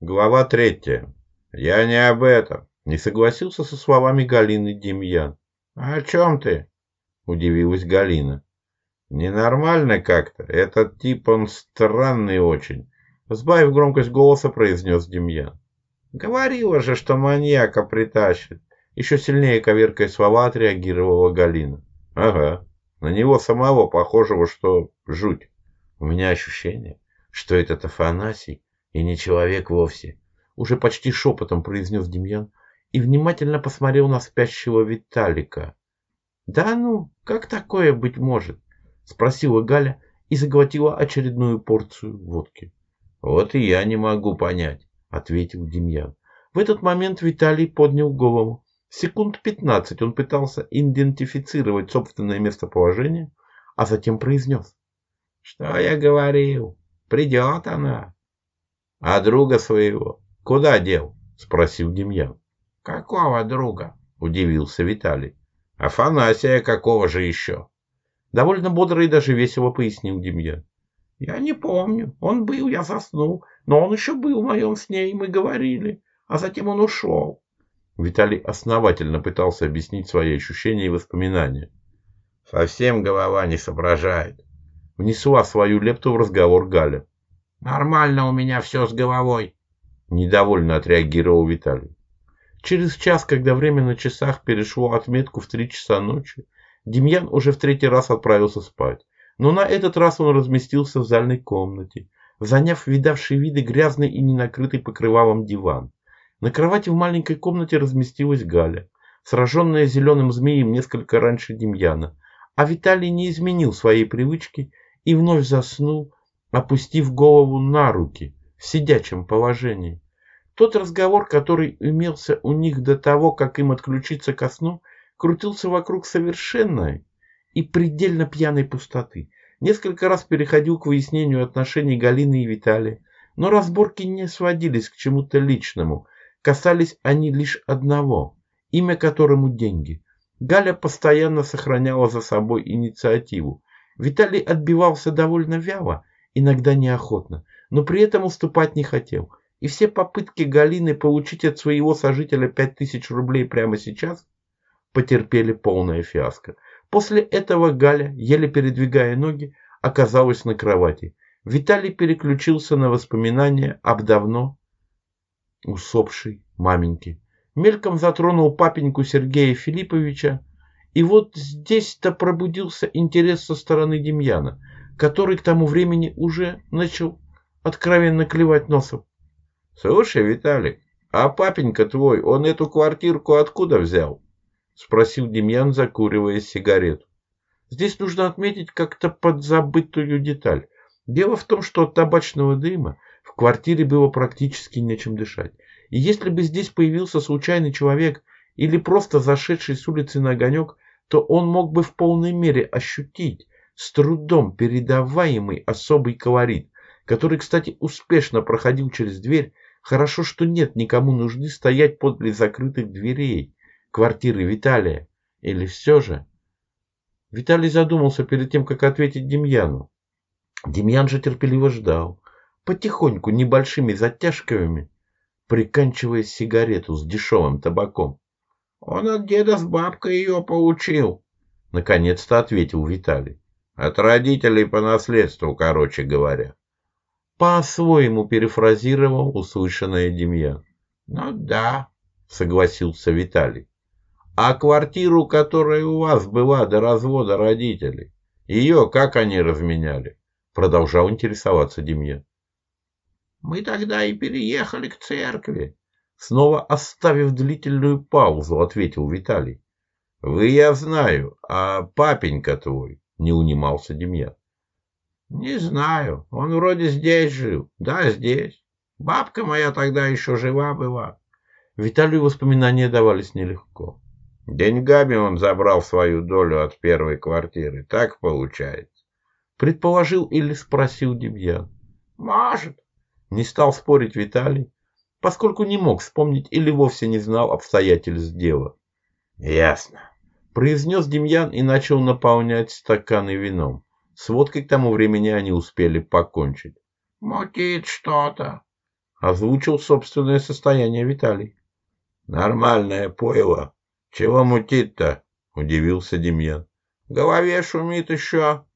Глава третья. Я не об этом. Не согласился со словами Галины Демьян. А о чем ты? Удивилась Галина. Ненормально как-то. Этот тип, он странный очень. Сбавив громкость голоса, произнес Демьян. Говорила же, что маньяка притащит. Еще сильнее коверкая слова отреагировала Галина. Ага. На него самого похожего, что жуть. У меня ощущение, что этот Афанасий и не человек вовсе. Уже почти шепотом произнес Демьян и внимательно посмотрел на спящего Виталика. Да ну, как такое быть может? Спросила Галя и заглотила очередную порцию водки. Вот и я не могу понять, ответил Демьян. В этот момент Виталий поднял голову. Секунд пятнадцать он пытался идентифицировать собственное местоположение, а затем произнес. Что я говорил? Придет она. А друга своего куда дел? Спросил Демьян. Какого друга? Удивился Виталий. Афанасия какого же еще? Довольно бодро и даже весело пояснил Демьян. Я не помню. Он был, я заснул. Но он еще был в моем сне, и мы говорили. А затем он ушел. Виталий основательно пытался объяснить свои ощущения и воспоминания. Совсем голова не соображает. Внесла свою лепту в разговор Галя. Нормально у меня все с головой. Недовольно отреагировал Виталий. Через час, когда время на часах перешло отметку в три часа ночи, Демьян уже в третий раз отправился спать. Но на этот раз он разместился в зальной комнате, заняв видавший виды грязный и ненакрытый покрывалом диван. На кровати в маленькой комнате разместилась Галя, сраженная зеленым змеем несколько раньше Демьяна, а Виталий не изменил своей привычки и вновь заснул, опустив голову на руки в сидячем положении. Тот разговор, который имелся у них до того, как им отключиться ко сну, крутился вокруг совершенной и предельно пьяной пустоты. Несколько раз переходил к выяснению отношений Галины и Виталия, но разборки не сводились к чему-то личному, касались они лишь одного, имя которому деньги. Галя постоянно сохраняла за собой инициативу. Виталий отбивался довольно вяло, иногда неохотно, но при этом уступать не хотел. И все попытки Галины получить от своего сожителя пять тысяч рублей прямо сейчас потерпели полное фиаско. После этого Галя, еле передвигая ноги, оказалась на кровати. Виталий переключился на воспоминания об давно усопшей маменьке. Мельком затронул папеньку Сергея Филипповича, и вот здесь-то пробудился интерес со стороны Демьяна который к тому времени уже начал откровенно клевать носом. «Слушай, Виталик, а папенька твой, он эту квартирку откуда взял?» — спросил Демьян, закуривая сигарету. Здесь нужно отметить как-то подзабытую деталь. Дело в том, что от табачного дыма в квартире было практически нечем дышать. И если бы здесь появился случайный человек или просто зашедший с улицы на огонек, то он мог бы в полной мере ощутить, с трудом передаваемый особый колорит, который, кстати, успешно проходил через дверь, хорошо, что нет никому нужды стоять подле закрытых дверей квартиры Виталия. Или все же? Виталий задумался перед тем, как ответить Демьяну. Демьян же терпеливо ждал, потихоньку, небольшими затяжками, приканчивая сигарету с дешевым табаком. Он от деда с бабкой ее получил, наконец-то ответил Виталий. От родителей по наследству, короче говоря. По-своему перефразировал услышанное Демьян. Ну да, согласился Виталий. А квартиру, которая у вас была до развода родителей, ее как они разменяли? Продолжал интересоваться Демьян. Мы тогда и переехали к церкви. Снова оставив длительную паузу, ответил Виталий. Вы, я знаю, а папенька твой не унимался Демьян. Не знаю, он вроде здесь жил. Да, здесь. Бабка моя тогда еще жива была. Виталию воспоминания давались нелегко. Деньгами он забрал свою долю от первой квартиры. Так получается. Предположил или спросил Демьян. Может. Не стал спорить Виталий, поскольку не мог вспомнить или вовсе не знал обстоятельств дела. Ясно произнес Демьян и начал наполнять стаканы вином. С водкой к тому времени они успели покончить. «Мутит что-то», Озвучил собственное состояние Виталий. Нормальное пойло. Чего мутит-то? Удивился Демьян. В голове шумит еще.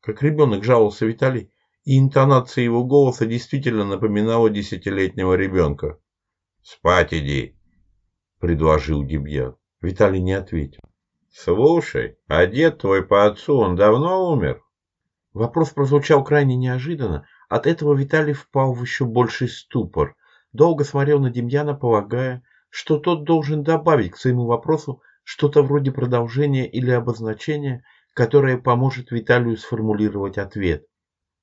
Как ребенок жаловался Виталий, и интонация его голоса действительно напоминала десятилетнего ребенка. «Спать иди», — предложил Демьян. Виталий не ответил. «Слушай, а дед твой по отцу, он давно умер?» Вопрос прозвучал крайне неожиданно. От этого Виталий впал в еще больший ступор. Долго смотрел на Демьяна, полагая, что тот должен добавить к своему вопросу что-то вроде продолжения или обозначения, которое поможет Виталию сформулировать ответ.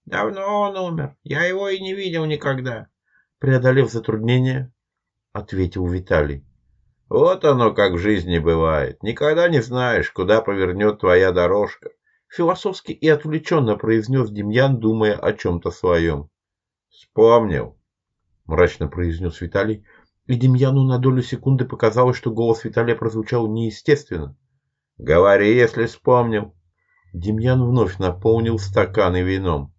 «Давно он умер. Я его и не видел никогда», — преодолев затруднение, ответил Виталий. «Вот оно как в жизни бывает. Никогда не знаешь, куда повернет твоя дорожка. Философски и отвлеченно произнес Демьян, думая о чем-то своем. «Вспомнил», — мрачно произнес Виталий, и Демьяну на долю секунды показалось, что голос Виталия прозвучал неестественно. «Говори, если вспомнил». Демьян вновь наполнил стаканы вином.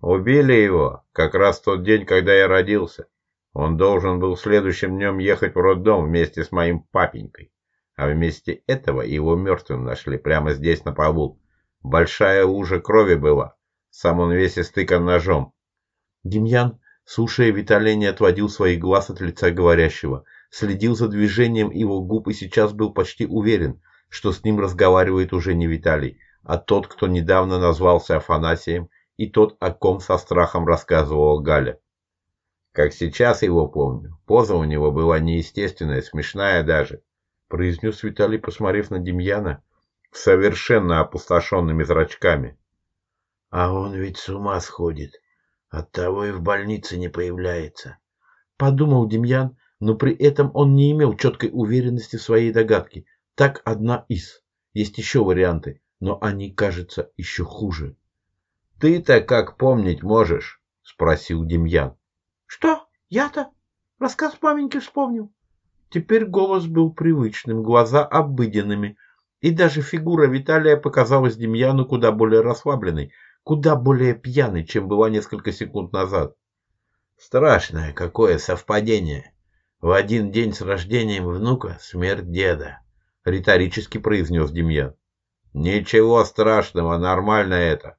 «Убили его как раз в тот день, когда я родился. Он должен был следующим днем ехать в роддом вместе с моим папенькой. А вместе этого его мертвым нашли прямо здесь на полу, Большая лужа крови была. Сам он весь истыкан ножом. Демьян, слушая Виталия, не отводил своих глаз от лица говорящего, следил за движением его губ и сейчас был почти уверен, что с ним разговаривает уже не Виталий, а тот, кто недавно назвался Афанасием, и тот, о ком со страхом рассказывал Галя. Как сейчас его помню, поза у него была неестественная, смешная даже, произнес Виталий, посмотрев на Демьяна, совершенно опустошенными зрачками. А он ведь с ума сходит. Оттого и в больнице не появляется. Подумал Демьян, но при этом он не имел четкой уверенности в своей догадке. Так одна из. Есть еще варианты, но они, кажется, еще хуже. «Ты-то как помнить можешь?» — спросил Демьян. «Что? Я-то? Рассказ маменьки вспомнил». Теперь голос был привычным, глаза обыденными, и даже фигура Виталия показалась Демьяну куда более расслабленной, куда более пьяной, чем была несколько секунд назад. Страшное какое совпадение. В один день с рождением внука смерть деда, риторически произнес Демьян. Ничего страшного, нормально это.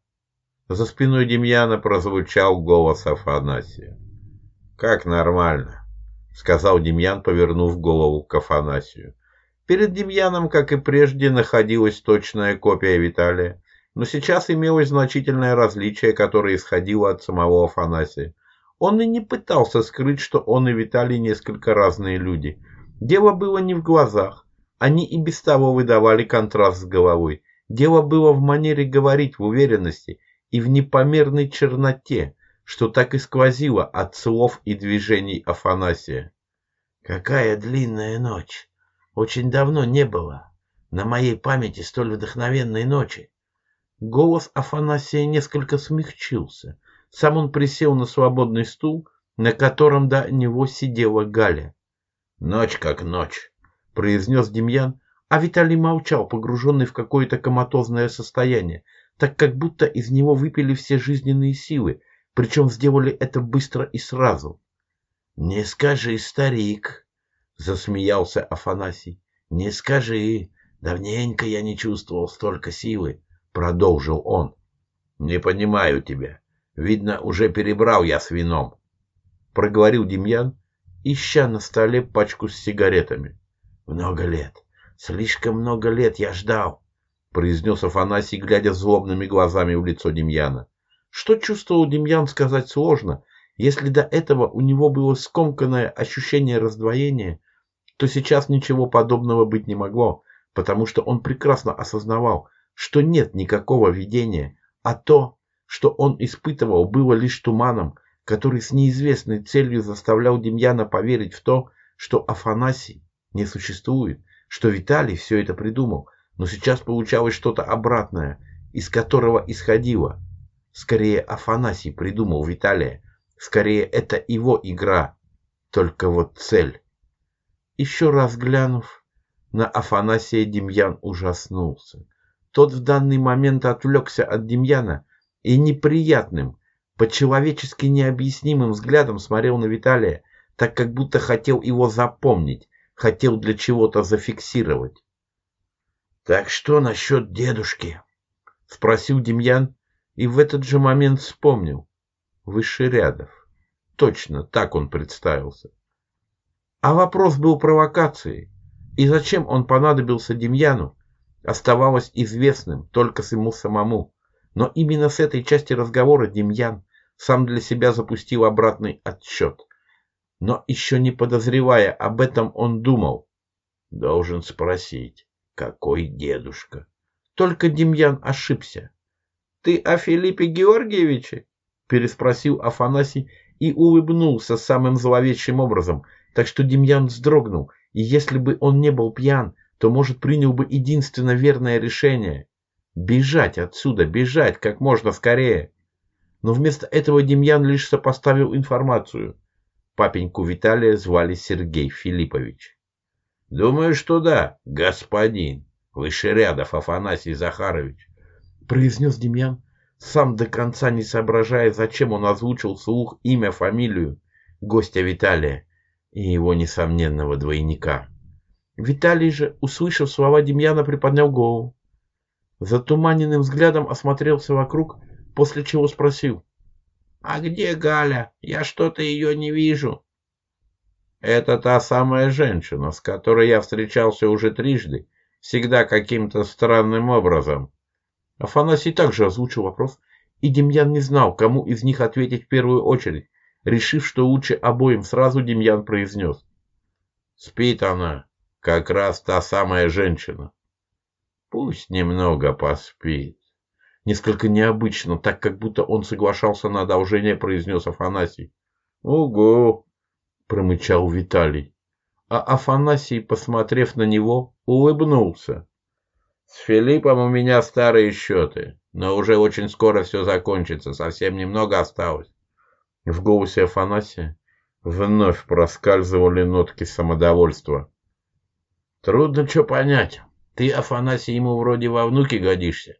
За спиной Демьяна прозвучал голос Афанасия. Как нормально, сказал Демьян, повернув голову к Афанасию. Перед Демьяном, как и прежде, находилась точная копия Виталия, но сейчас имелось значительное различие, которое исходило от самого Афанасия. Он и не пытался скрыть, что он и Виталий несколько разные люди. Дело было не в глазах. Они и без того выдавали контраст с головой. Дело было в манере говорить, в уверенности и в непомерной черноте, что так и сквозило от слов и движений Афанасия. «Какая длинная ночь!» Очень давно не было на моей памяти столь вдохновенной ночи. Голос Афанасия несколько смягчился. Сам он присел на свободный стул, на котором до него сидела Галя. «Ночь как ночь», — произнес Демьян, а Виталий молчал, погруженный в какое-то коматозное состояние, так как будто из него выпили все жизненные силы, причем сделали это быстро и сразу. «Не скажи, старик», Засмеялся Афанасий. Не скажи, давненько я не чувствовал столько силы, продолжил он. Не понимаю тебя. Видно, уже перебрал я с вином. Проговорил Демьян, ища на столе пачку с сигаретами. Много лет, слишком много лет я ждал, произнес Афанасий, глядя злобными глазами в лицо Демьяна. Что чувствовал Демьян, сказать сложно. Если до этого у него было скомканное ощущение раздвоения, то сейчас ничего подобного быть не могло, потому что он прекрасно осознавал, что нет никакого видения, а то, что он испытывал, было лишь туманом, который с неизвестной целью заставлял Демьяна поверить в то, что Афанасий не существует, что Виталий все это придумал, но сейчас получалось что-то обратное, из которого исходило. Скорее Афанасий придумал Виталия, скорее это его игра, только вот цель. Еще раз глянув на Афанасия, Демьян ужаснулся. Тот в данный момент отвлекся от Демьяна и неприятным, по-человечески необъяснимым взглядом смотрел на Виталия, так как будто хотел его запомнить, хотел для чего-то зафиксировать. «Так что насчет дедушки?» — спросил Демьян, и в этот же момент вспомнил. Высшерядов. Точно, так он представился. А вопрос был провокацией. И зачем он понадобился Демьяну, оставалось известным только с ему самому. Но именно с этой части разговора Демьян сам для себя запустил обратный отсчет. Но еще не подозревая об этом, он думал. Должен спросить, какой дедушка. Только Демьян ошибся. «Ты о Филиппе Георгиевиче?» переспросил Афанасий и улыбнулся самым зловещим образом, так что Демьян вздрогнул, и если бы он не был пьян, то, может, принял бы единственно верное решение — бежать отсюда, бежать как можно скорее. Но вместо этого Демьян лишь сопоставил информацию. Папеньку Виталия звали Сергей Филиппович. — Думаю, что да, господин, Вышерядов Афанасий Захарович, — произнес Демьян, сам до конца не соображая, зачем он озвучил вслух имя, фамилию гостя Виталия и его несомненного двойника. Виталий же, услышав слова Демьяна, приподнял голову. Затуманенным взглядом осмотрелся вокруг, после чего спросил. «А где Галя? Я что-то ее не вижу». «Это та самая женщина, с которой я встречался уже трижды, всегда каким-то странным образом». Афанасий также озвучил вопрос, и Демьян не знал, кому из них ответить в первую очередь. Решив, что лучше обоим сразу, Демьян произнес. «Спит она, как раз та самая женщина. Пусть немного поспит. Несколько необычно, так как будто он соглашался на одолжение, произнес Афанасий. Угу, промычал Виталий. А Афанасий, посмотрев на него, улыбнулся. С Филиппом у меня старые счеты, но уже очень скоро все закончится, совсем немного осталось. В голосе Афанасия вновь проскальзывали нотки самодовольства. Трудно что понять. Ты, Афанасий, ему вроде во внуки годишься,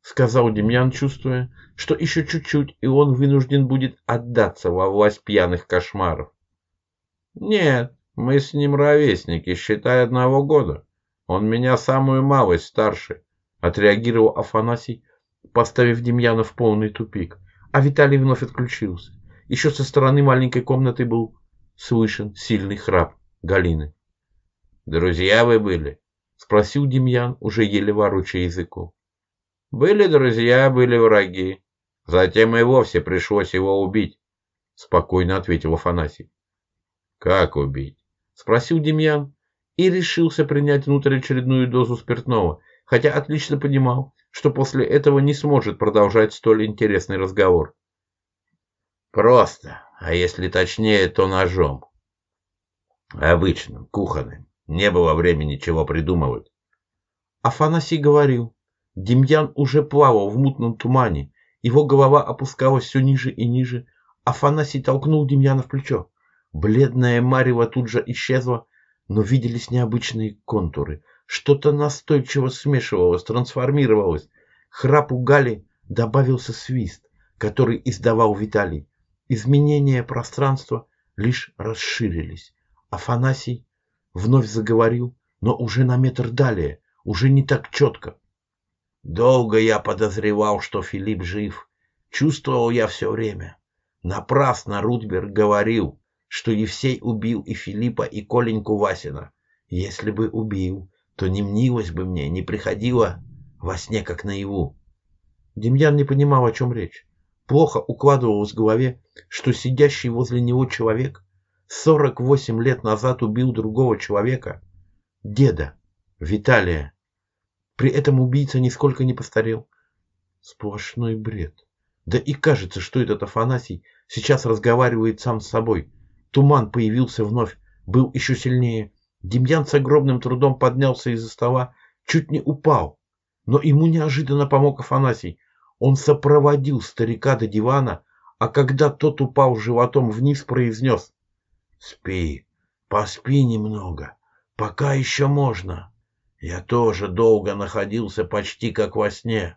сказал Демьян, чувствуя, что еще чуть-чуть, и он вынужден будет отдаться во власть пьяных кошмаров. Нет, мы с ним ровесники, считай, одного года. Он меня самую малость старше, отреагировал Афанасий, поставив Демьяна в полный тупик. А Виталий вновь отключился. Еще со стороны маленькой комнаты был слышен сильный храп Галины. «Друзья вы были?» — спросил Демьян, уже еле ворочая языком. «Были друзья, были враги. Затем и вовсе пришлось его убить», — спокойно ответил Афанасий. «Как убить?» — спросил Демьян и решился принять внутрь очередную дозу спиртного, хотя отлично понимал, что после этого не сможет продолжать столь интересный разговор. «Просто, а если точнее, то ножом. Обычным, кухонным. Не было времени чего придумывать. Афанасий говорил. Демьян уже плавал в мутном тумане. Его голова опускалась все ниже и ниже. Афанасий толкнул Демьяна в плечо. Бледная марево тут же исчезла, но виделись необычные контуры. Что-то настойчиво смешивалось, трансформировалось. Храпу Гали добавился свист, который издавал Виталий. Изменения пространства лишь расширились. Афанасий Вновь заговорил, но уже на метр далее, уже не так четко. Долго я подозревал, что Филипп жив. Чувствовал я все время. Напрасно Рудберг говорил, что Евсей убил и Филиппа, и Коленьку Васина. Если бы убил, то не мнилось бы мне, не приходило во сне как наяву. Демьян не понимал, о чем речь. Плохо укладывалось в голове, что сидящий возле него человек 48 лет назад убил другого человека, деда, Виталия. При этом убийца нисколько не постарел. Сплошной бред. Да и кажется, что этот Афанасий сейчас разговаривает сам с собой. Туман появился вновь, был еще сильнее. Демьян с огромным трудом поднялся из-за стола, чуть не упал. Но ему неожиданно помог Афанасий. Он сопроводил старика до дивана, а когда тот упал животом вниз, произнес Спи, поспи немного, пока еще можно. Я тоже долго находился почти как во сне.